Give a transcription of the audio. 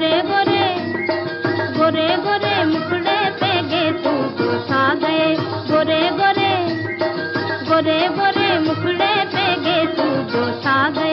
গোরে গোরে গোরে গোরে মুখড়ে পেগে তু পোষা গে গোরে গোরে গোরে গোরে মুখড়ে পেগে তু পোষা গে